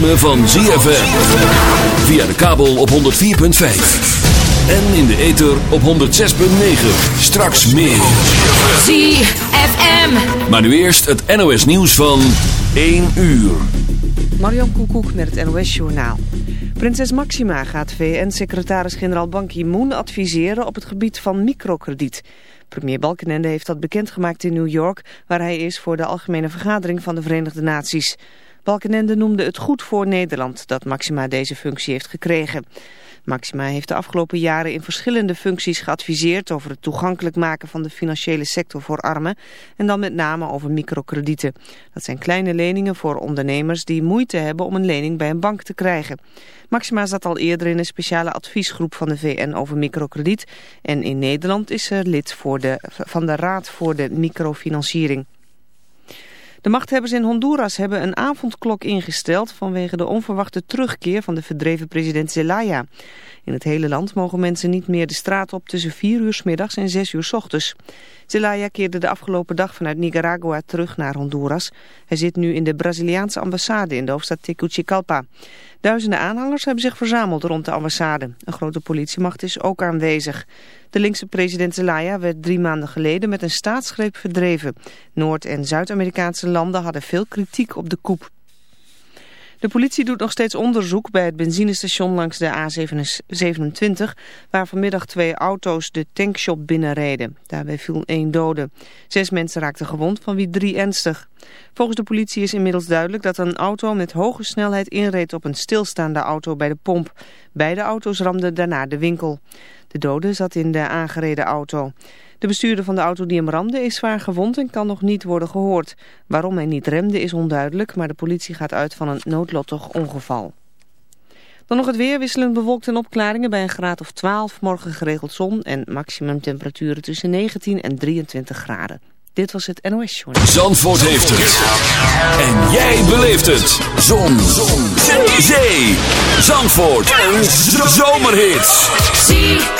ritme van ZFM. Via de kabel op 104.5. En in de ether op 106.9. Straks meer. ZFM. Maar nu eerst het NOS nieuws van 1 uur. Marion Koekoek met het NOS Journaal. Prinses Maxima gaat VN-secretaris-generaal Ban Ki-moon adviseren op het gebied van microkrediet. Premier Balkenende heeft dat bekendgemaakt in New York, waar hij is voor de Algemene Vergadering van de Verenigde Naties. Balkenende noemde het goed voor Nederland dat Maxima deze functie heeft gekregen. Maxima heeft de afgelopen jaren in verschillende functies geadviseerd over het toegankelijk maken van de financiële sector voor armen en dan met name over microkredieten. Dat zijn kleine leningen voor ondernemers die moeite hebben om een lening bij een bank te krijgen. Maxima zat al eerder in een speciale adviesgroep van de VN over microkrediet en in Nederland is ze lid voor de, van de Raad voor de Microfinanciering. De machthebbers in Honduras hebben een avondklok ingesteld vanwege de onverwachte terugkeer van de verdreven president Zelaya. In het hele land mogen mensen niet meer de straat op tussen 4 uur s middags en 6 uur s ochtends. Zelaya keerde de afgelopen dag vanuit Nicaragua terug naar Honduras. Hij zit nu in de Braziliaanse ambassade in de hoofdstad Tegucigalpa. Duizenden aanhangers hebben zich verzameld rond de ambassade. Een grote politiemacht is ook aanwezig. De linkse president Zelaya werd drie maanden geleden met een staatsgreep verdreven. Noord- en Zuid-Amerikaanse landen hadden veel kritiek op de coup. De politie doet nog steeds onderzoek bij het benzinestation langs de A27... waar vanmiddag twee auto's de tankshop binnenreden. Daarbij viel één dode. Zes mensen raakten gewond, van wie drie ernstig. Volgens de politie is inmiddels duidelijk dat een auto met hoge snelheid inreed op een stilstaande auto bij de pomp. Beide auto's ramden daarna de winkel. De dode zat in de aangereden auto. De bestuurder van de auto die hem ramde is zwaar gewond en kan nog niet worden gehoord. Waarom hij niet remde is onduidelijk, maar de politie gaat uit van een noodlottig ongeval. Dan nog het weer, wisselend bewolkt en opklaringen bij een graad of 12. Morgen geregeld zon en maximum temperaturen tussen 19 en 23 graden. Dit was het NOS Journal. Zandvoort heeft het. En jij beleeft het. Zon. Zon. Zee. Zandvoort. Een zomerhit. ZFM.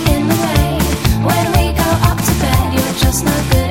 When we go up to bed, you're just no good.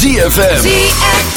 ZFM. ZFM.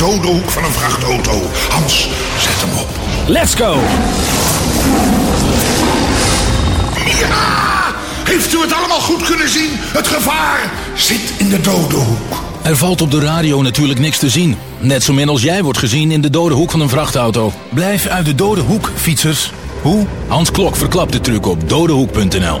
dode hoek van een vrachtauto. Hans, zet hem op. Let's go! Ja! Heeft u het allemaal goed kunnen zien? Het gevaar zit in de dode hoek. Er valt op de radio natuurlijk niks te zien. Net zo min als jij wordt gezien in de dode hoek van een vrachtauto. Blijf uit de dode hoek, fietsers. Hoe? Hans Klok verklapt de truc op dodehoek.nl.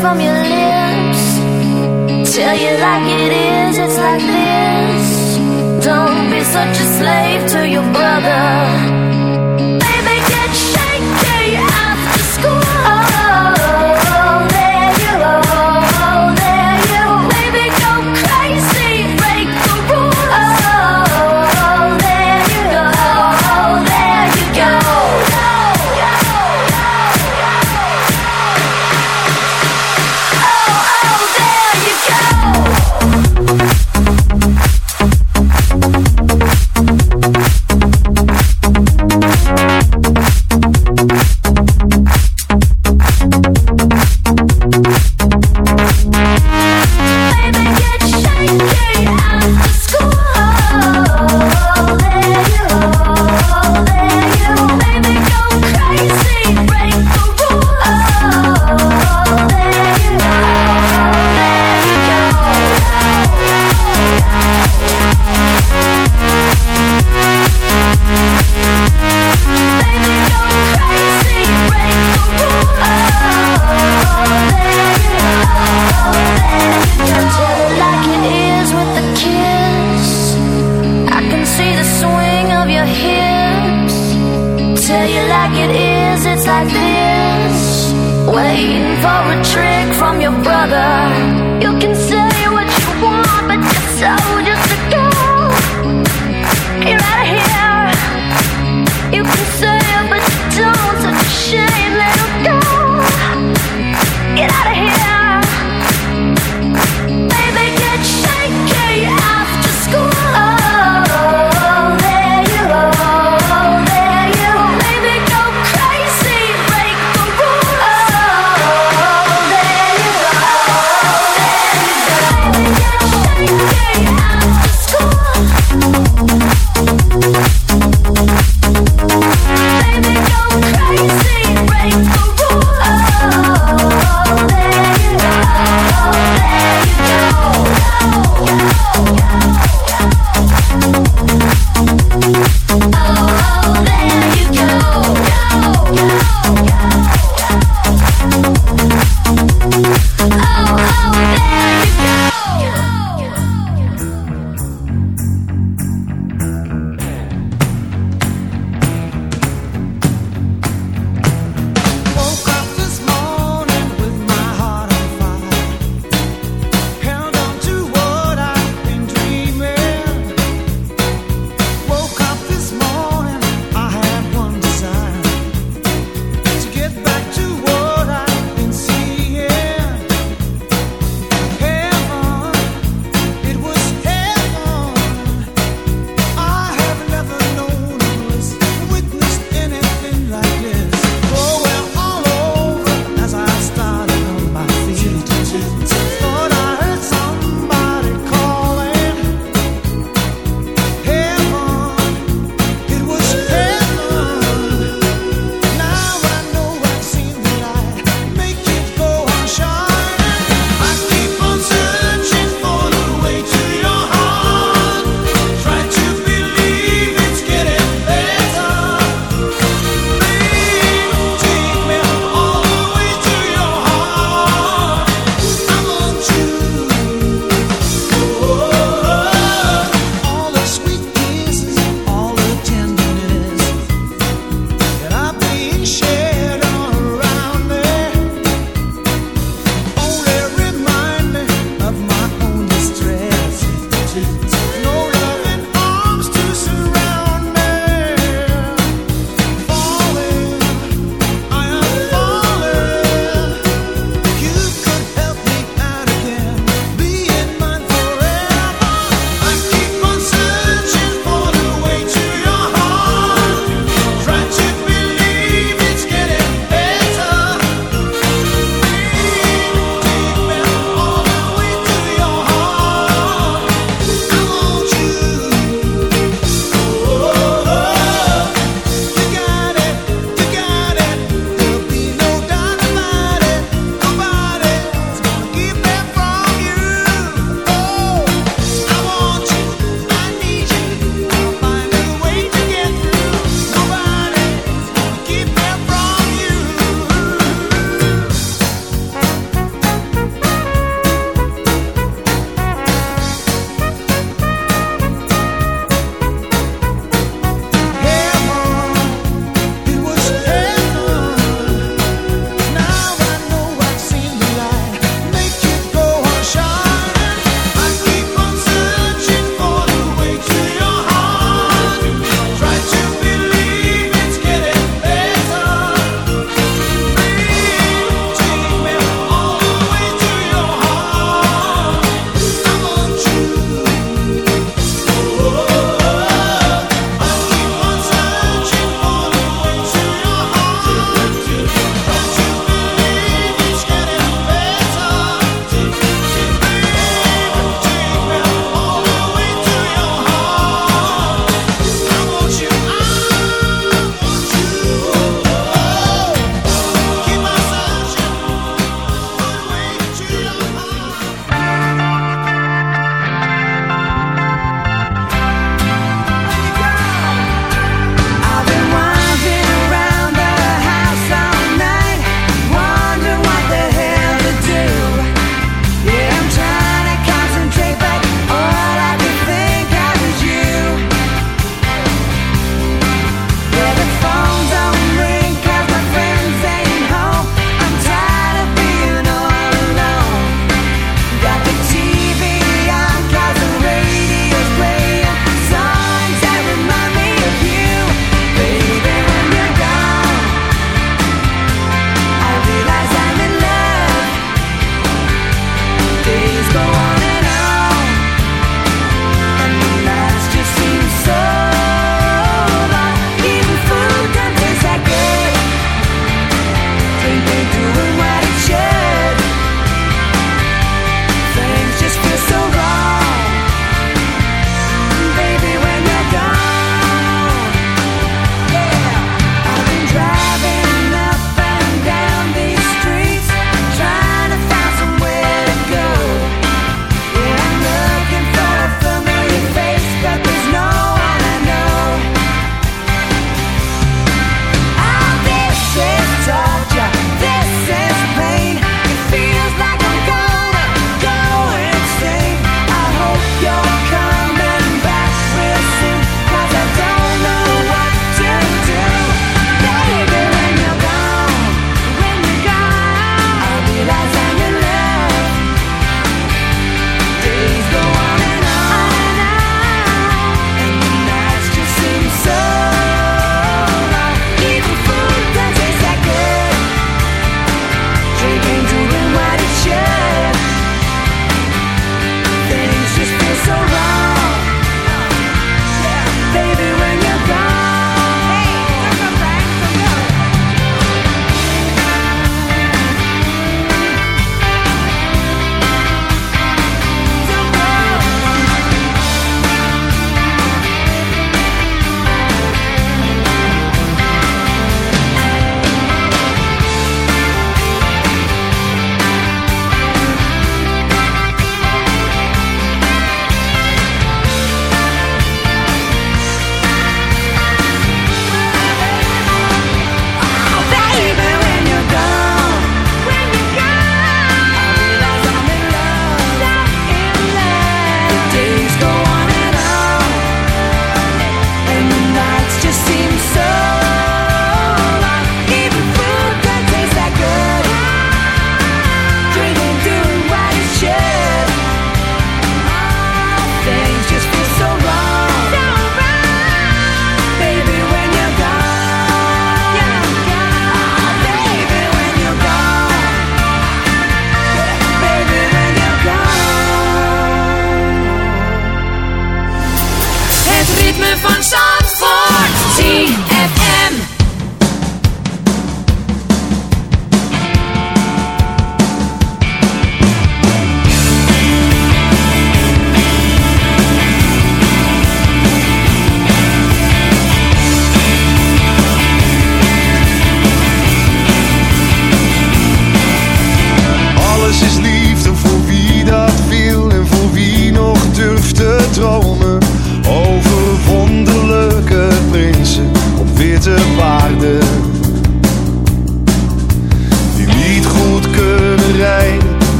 from your lips. Tell you like it is, it's like this. Don't be such a slave to your brother.